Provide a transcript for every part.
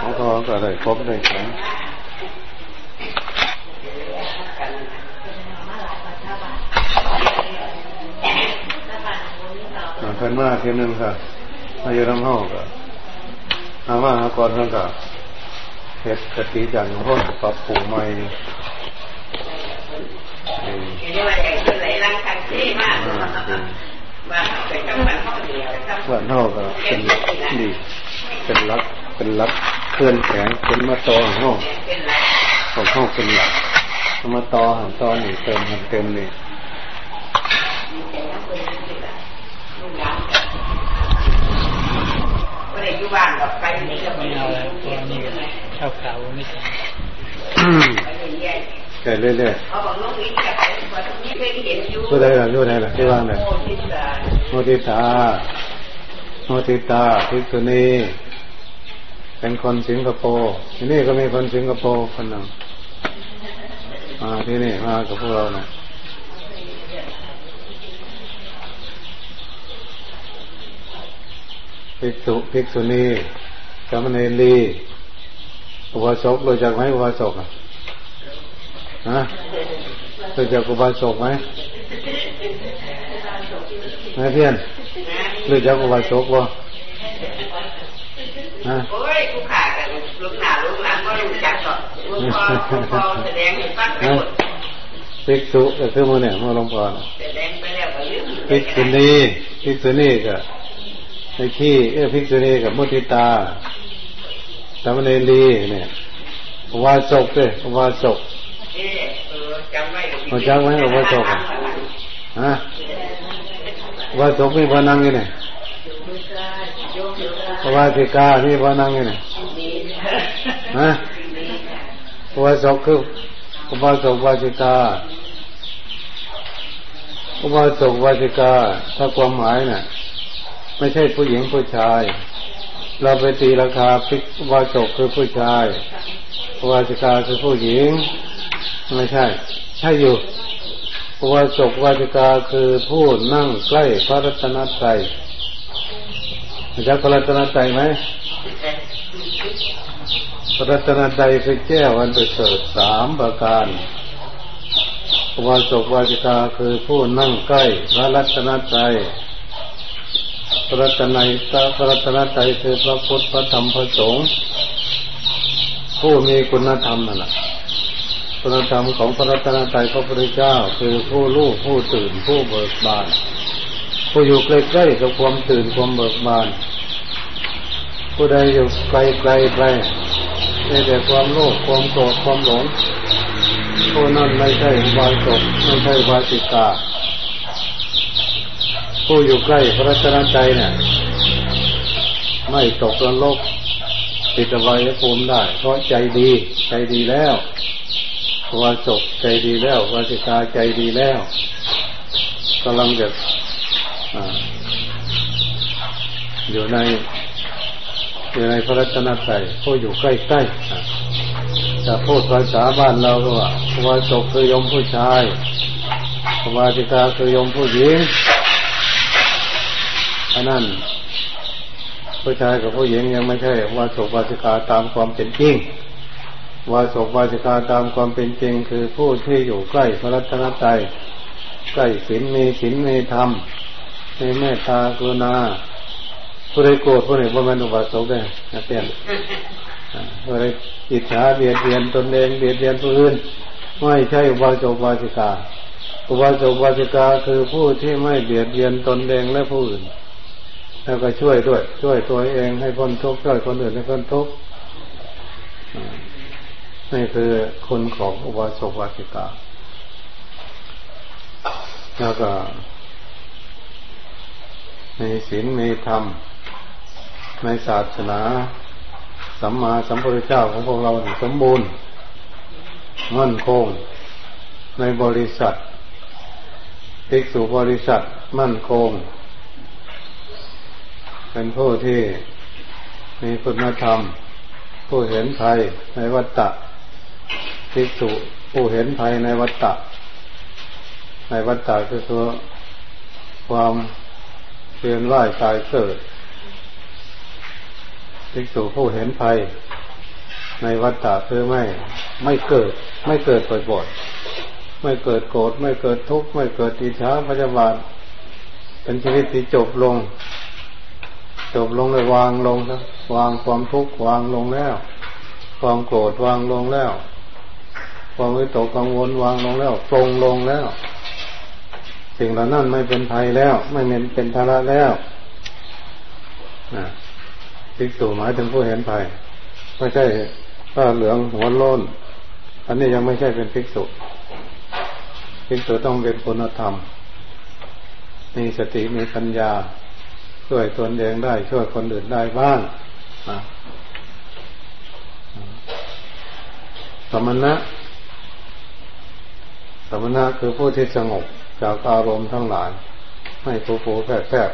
เขาก็ก็ได้ครบได้แข็งเพิ่นมาทีนึงค่ะมาอยู่ลำห้องก็อามาหาก่อนเพิ่นก็เฮ็ดกติจันทร์พ้นปรับปรุงใหม่เออเดี๋ยวไอ้คนไหนรังคันที่มากว่าไปจังหวัดเขาเดียวครับส่วนเท่าก็เป็นดี เป็นรัก เป็นรักเคลื่อนแขนเป็นมาตอของห้องเป็นไรของห้องเป็นหลักเอามาตอหันตอนี่เติมหันเต็มนี่ก็เลยอยู่บ้านดอกไปนี่ก็ไม่เอาแล้วตัวนี้ก็ข้าวขาวไม่ใช่ไปเรื่อยแก่เรื่อยๆเขาบอกน้องวิทย์จะไปว่าตรงนี้เคยเห็นอยู่ๆผู้ใดล่ะผู้ใดล่ะที่ว่างเลยโอ้ที่สาโมติตาโมติตาพิกษุณี เป็นคนสิงคโปร์ที่นี่ก็มีคนสิงคโปร์คนหนึ่งมาที่นี่มากับพวกเรานะภิกษุภิกษุณีสามเณรีอุบาสกรู้จักไหมอุบาสกอะฮะรู้จักอุบาสกไหมไหมเพี้ยนรู้จักอุบาสกบ่ฮะ โอ้ยผู้ขาดกันลูกหนาลูกหลังก็รู้จักก่อนลูกพ่อลูกพ่อแสดงให้ฟังไปหมดภิกษุก็คือมือเนี่ยมือหลวงพ่อแสดงไปแล้วก็ลืมภิกษุณีภิกษุณีก็ไอ้ขี้เอ้ยภิกษุณีกับมุติตาสามเณรีเนี่ยอุบาสกด้วยอุบาสกจำไว้จักไหมอุบาสกอะฮะอุบาสกมีพนังยู่เนี่ย อุบาสิกามีพนังอยู่เนี่ยฮะอุบาสกคืออุบาสกอุบาสิกาอุบาสกอุบาสิกา ถ้าความหมายน่ะ ไม่ใช่ผู้หญิงผู้ชาย เราไปตีราคาพิกอุบาสกคือผู้ชายอุบาสิกาคือผู้หญิง ไม่ใช่ ใช่อยู่อุบาสกอุบาสิกาคือผู้นั่งใกล้พระรัตนตรัย รู้จักพระรัตนตรัยไหมพระรัตนตรัยคือแก้วอันประเสริฐสามประการอุบาสกอุบาสิกาคือผู้นั่งใกล้พระรัตนตรัยพระรัตนัยพระรัตนตรัยคือพระพุทธพระธรรมพระสงฆ์ผู้มีคุณธรรมนั่นแหละคุณธรรมของพระรัตนตรัยพระพุทธเจ้า คือผู้รู้ผู้ตื่นผู้เบิกบาน ผู้อยู่ใกล้ๆกับความตื่นความเบิกบาน ผู้ใดอยู่ไกลๆไปในแต่ความโลภความโกรธความหลงผู้นั้นไม่ใช่อุบาสกไม่ใช่อุบาสิกาผู้อยู่ใกล้พระรัตนตรัยเนี่ยไม่ตกนรกติดอบายภูมิได้ เพราะใจดี ใจดีแล้ววาสกใจดีแล้ววาสิกาใจดีแล้วกำลังจะอยู่ใน อยู่ในพระรัตนตรัยผู้อยู่ใกล้ๆจะพูดภาษาบ้านเราก็ว่าวาสกคือยมผู้ชายวาสิกาคือยมผู้หญิงอันนั้นผู้ชายกับผู้หญิงยังไม่ใช่วาสกวาสิกาตามความเป็นจริงวาสกวาสิกาตามความเป็นจริง คือผู้ที่อยู่ใกล้พระรัตนตรัยใกล้ศีลมีศีลมีธรรมมีเมตตากรุณา ผู้ใดโกรธผู้ใดว่ามันอุบาสกได้นะเปลี่ยนอ่าผู้ใดอิจฉาเบียดเบียนตนเองเบียดเบียนผู้อื่นไม่ใช่อุบาสกวาสิกาอุบาสกวาสิกาคือผู้ที่ไม่เบียดเบียนตนเองและผู้อื่น แล้วก็ช่วยด้วย ช่วยตัวเองให้พ้นทุกข์ช่วยคนอื่นให้พ้นทุกข์นี่คือคุณของอุบาสกวาสิกา แล้วก็มีศีลมีธรรม ในศาสนาสัมมาสัมพุทธเจ้าของพวกเราสมบูรณ์มั่นคง ในบริษัทภิกษุบริษัทมั่นคง เป็นผู้ที่มีคุณธรรม ผู้เห็นภัยในวัฏฏะภิกษุผู้เห็นภัยในวัฏฏะในวัฏฏะก็คือความเปลี่ยนว่ายตายเกิด ภิกษุผู้เห็นภัย ในวัฏฏะคือไม่ ไม่เกิด ไม่เกิดบ่อยๆไม่เกิดโกรธไม่เกิดทุกข์ไม่เกิดอิจฉาพยาบาทเป็นชีวิตที่จบลง จบลงเลยวางลงนะวางความทุกข์วางลงแล้ว ความโกรธวางลงแล้ว ความวิตกกังวลวางลงแล้วปรงลงแล้ว สิ่งเหล่านั้นไม่เป็นภัยแล้ว ไม่เป็นเป็นภาระแล้วนะ ภิกษุหมายถึงผู้เห็นภัยไม่ใช่ผ้าเหลืองหัวโล้น อันนี้ยังไม่ใช่เป็นภิกษุภิกษุต้องเป็นคุณธรรม มีสติมีปัญญา ช่วยตนเองได้ ช่วยคนอื่นได้บ้างสมณะสมณะคือผู้ที่สงบจากอารมณ์ทั้งหลาย ไม่ผูผูแฝบแฝบ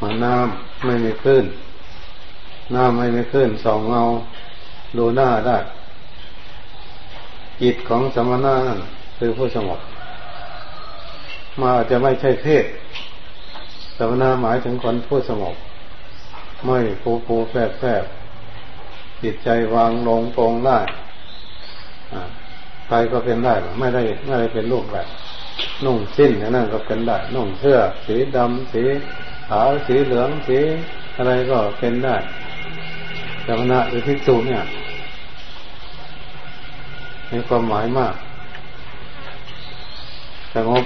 เหมือนน้ำไม่มีคลื่นน้ำไม่มีคลื่นสองเงาดูหน้าได้ จิตของสมณะนั่นคือผู้สงบมาจะไม่ใช่เพศสมณะหมายถึงคนผู้สงบไม่ผูผูแฝบแฝบจิตใจวางลงตรงได้ใครก็เป็นได้ ไม่ได้ไม่ได้เป็นรูปแบบนุ่งสิ้นนั่นก็เป็นได้ นุ่งเสื้อสีดำสี ขาวสีเหลืองสีอะไรก็เป็นได้สมณะหรือภิกษุเนี่ยมีความหมายมากสงบ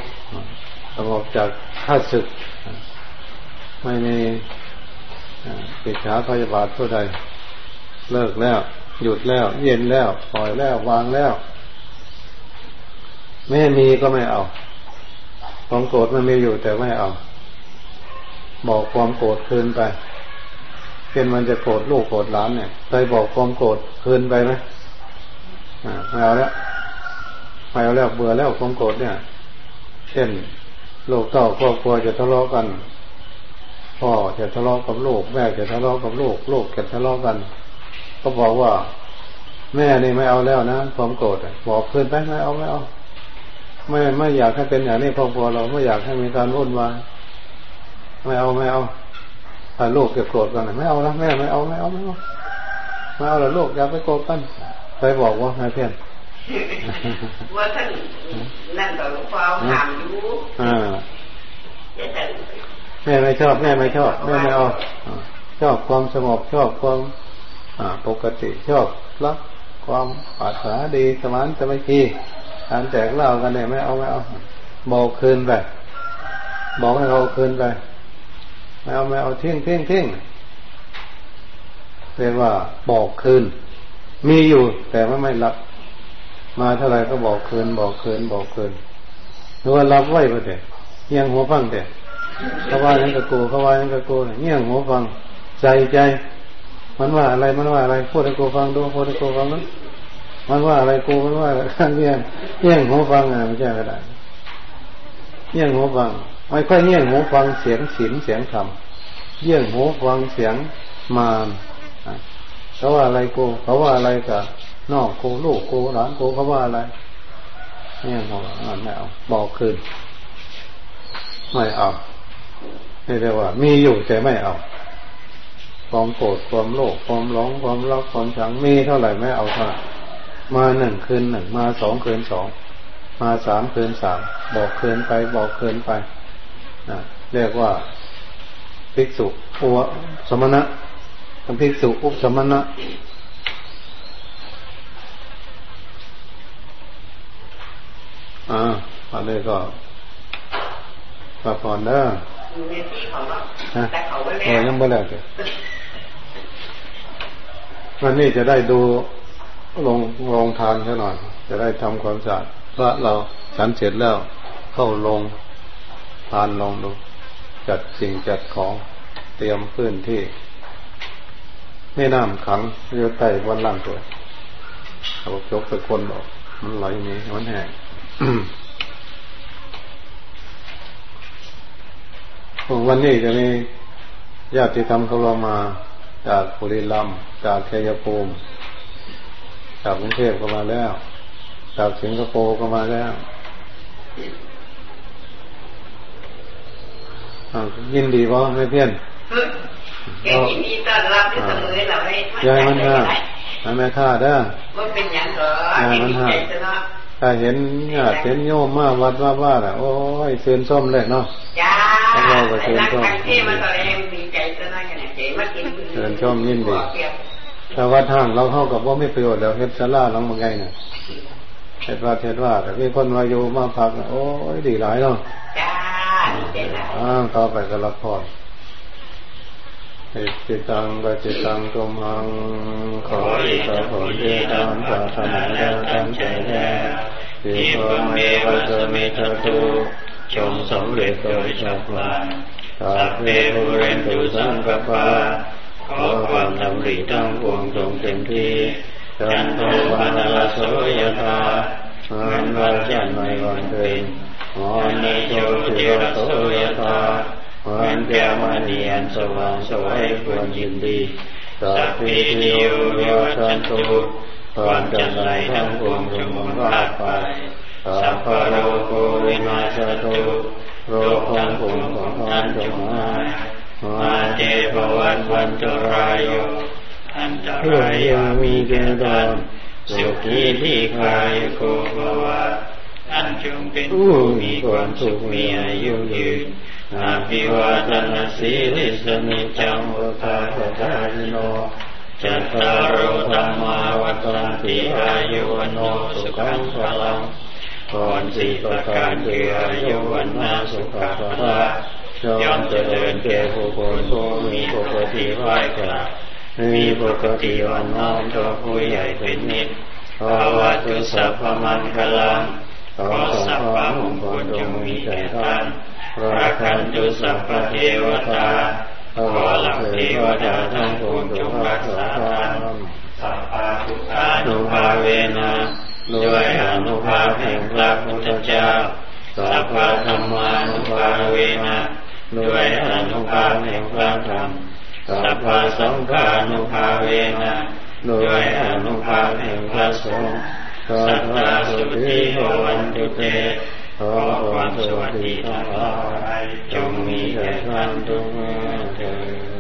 สงบจากข้าศึก ไม่มีปิดขาพยาบาทผู้ใด เลิกแล้ว หยุดแล้ว เย็นแล้ว ปล่อยแล้ว วางแล้ว ไม่มีก็ไม่เอาความโกรธมันมีอยู่แต่ไม่เอา บอกความโกรธคืนไปเช่นมันจะโกรธลูกโกรธหลานเนี่ยเคยบอกความโกรธคืนไปไหมอ่าไม่เอาแล้วไม่เอาแล้วเบื่อแล้วความโกรธเนี่ย เช่นลูกเต้าครอบครัวจะทะเลาะกันพ่อจะทะเลาะกับลูกแม่จะทะเลาะกับลูกลูกจะทะเลาะกัน ก็บอกว่า แม่นี่ไม่เอาแล้วนะความโกรธบอกคืนไปไม่เอาไม่เอาไม่ไม่อยากให้เป็นอย่างนี้ครอบครัวเราไม่อยากให้มีการวุ่นวาย ไม่เอาไม่เอาถ้าลูกจะโกรธกันไม่เอาละแม่ไม่เอาไม่เอาไม่เอาไม่เอาละลูกอย่าไปโกรธกันไปบอกว่าให้เพื่อนว่าท่านนั่นต่อหลวงพ่อถามอยู่อ่าแม่ไม่ชอบแม่ไม่ชอบแม่ไม่เอาชอบความสงบชอบความปกติชอบรักความปรารถนาดีสมานสมัยคีการแจกเหล้ากันเนี่ยไม่เอาไม่เอาบอกคืนไปบอกให้เขาคืนไป ไม่เอาไม่เอาเที่ยงเที่ยงเที่ยงเรียกว่าบอกคืน มีอยู่ แต่ว่าไม่รับ มาเท่าไรก็บอกคืน บอกคืน บอกคืนหรือว่ารับไว้ก็แต่เงี่ยงหัวฟังแต่เขาว่าอย่างกะกูเขาว่าอย่างกะกูเงี่ยงหัวฟังใจใจ มันว่าอะไรมันว่าอะไรพูดให้กูฟังดูพูดให้กูฟังนั้นมันว่าอะไรกูมันว่าเงี่ยงเงี่ยงหัวฟังอะไม่ใช่ก็ได้เงี่ยงหัวฟัง ไม่ค่อยเงี่ยงหูฟังเสียงศีลเสียงธรรมเยี่ยงหูฟังเสียงมารเขาว่าอะไรกูเขาว่าอะไรกับนอกกูลูกกูหลานกูเขาว่าอะไรเนี่ยบอกไม่เอาบอกคืนไม่เอานี่เรียกว่า มีอยู่แต่ไม่เอาความโกรธความโลภความหลงความรักความชังมีเท่าไหร่ไม่เอาเท่าไหร่มาหนึ่งคืนหนึ่งมาสองคืนสองมาสามคืนสามบอกคืนไปบอกคืนไป เรียกว่าภิกษุอุสมณะทั้งภิกษุอุสมณะอ่าอันนี้ก็ปะพรเด้อฮะโอ้ยังไม่แล้วเลยวันนี้จะได้ดูลงลงทานแค่หน่อย จะได้ทำความสะอาดพระเราฉันเสร็จแล้วเข้าลงทานลองดู จัดสิ่งจัดของเตรียมพื้นที่แม่น้ำขังเรือไต่วันล่างตัวเอาจกไปคนออก มันไหลนี้มันแห้งวันนี้จะมีญาติธรรมเขาลงมา จากปุรีรัมจากเยภูมิ จากกรุงเทพก็มาแล้ว จากสิงคโปร์ก็มาแล้ว ยินดีว่าไม่เพี้ยนแกยินดีต้อนรับอยู่เสมอเราให้ยายมันห้ามันไม่ท่าเด้อว่าเป็นอย่างเหรอดีใจจะเนาะถ้าเห็นญาติเห็นโยมมาวัดว่าว่าอะโอ้ยเสือนส้มเลยเนาะจ้าแต่รักกันที่มันตอนแรกดีใจจะน่ากันเจ๋มากินเสือนส้มยินดีถ้าวัดห้างเราเข้ากับว่าไม่ประโยชน์แล้วเฮ็ดสลาหลังมังไงเนี่ยเฮ็ดว่าเฮ็ดว่าแต่มีคนมาอยู่มาพักน่ะโอ้ยดีหลายเนาะจ้าดีใจนะ อ่าต่อไปก็ละพรอิจิตังปจิตังตุมหัง ขออิตาผลที่ตามปรารถนาแล้วตั้งใจแน่ที่พระเมวะสมิทตุจงสำเร็จโดยฉับพลันสัพเพภูเรนตุสังกปาขอความดำริตั้งปวงจงเต็มที่จันโทปนาลโสยธาเงินวันจันทร์ไม่วันเพ็ ญมอนิโยติระโสยธาเหมือนแก้วมณีอันสว่างสวยควรยินดีสัพพิติโยโยชันตุความจันไรทั้งปวงจงหมดรอดไปสัพพโลโกวินาศตุโรคทั้งปวงของท่านจงหายมาเจภวันวันตรายโยอันตรายยามีแก่ตนสุขีที่คายโกภวะ จงเป็นผู้มีความสุขมีอายุยืนอาภิวาทนาสีลิสนิจังวุฒาปทานโนจัตตารโอธรรมาวัฏันติอายุวันโนสุขังพลังก่อนสี่ประการคืออายุวันนาสุขภาระย่อมเจริญแก่ผู้คนผู้มีปกติไหวกราบมีปกติวันน้อมต่อผู้ใหญ่เป็นนิดภาวะตุสัพพมันกลัง ขอสัพพะมงคลจงมีแก่ท่านพระคันตุสัพพเทวตาขอหลักเทวดาทั้งปวงจงรักษาท่านสัพพะทุกานุภาเวนะด้วยอนุภาพแห่งพระพุทธเจ้าสัพพะธรรมานุภาเวนะด้วยอนุภาพแห่งพระธรรมสัพพะสังฆานุภาเวนะด้วยอนุภาพแห่งพระสงฆ์ สัทธาสุติโหวันตุเตขอความสวัสดีทั้งหลายจงมีแก่ท่านทุกเมื่อเถิด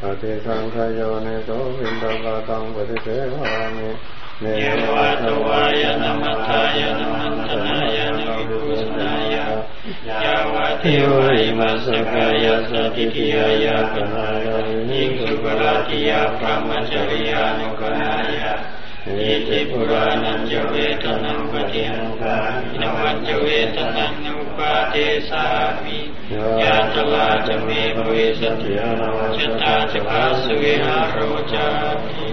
ปฏิสังขโยเนโสวินทบาตังปฏิเสวามิเนวะตวายนามัทายนามันตนายานุรุสนายายาวะเทวริมัสกายสติทิยายาคณายานิกุปราติยาพระมัจจริยานุกนายา นิติปุรานัญจเวทนังปฏิหังคามินวัญจเวทนังอุปาเทสามิยาตลาจะเมภเวสติยาวัชตาจะภาสเวหาโรจามิ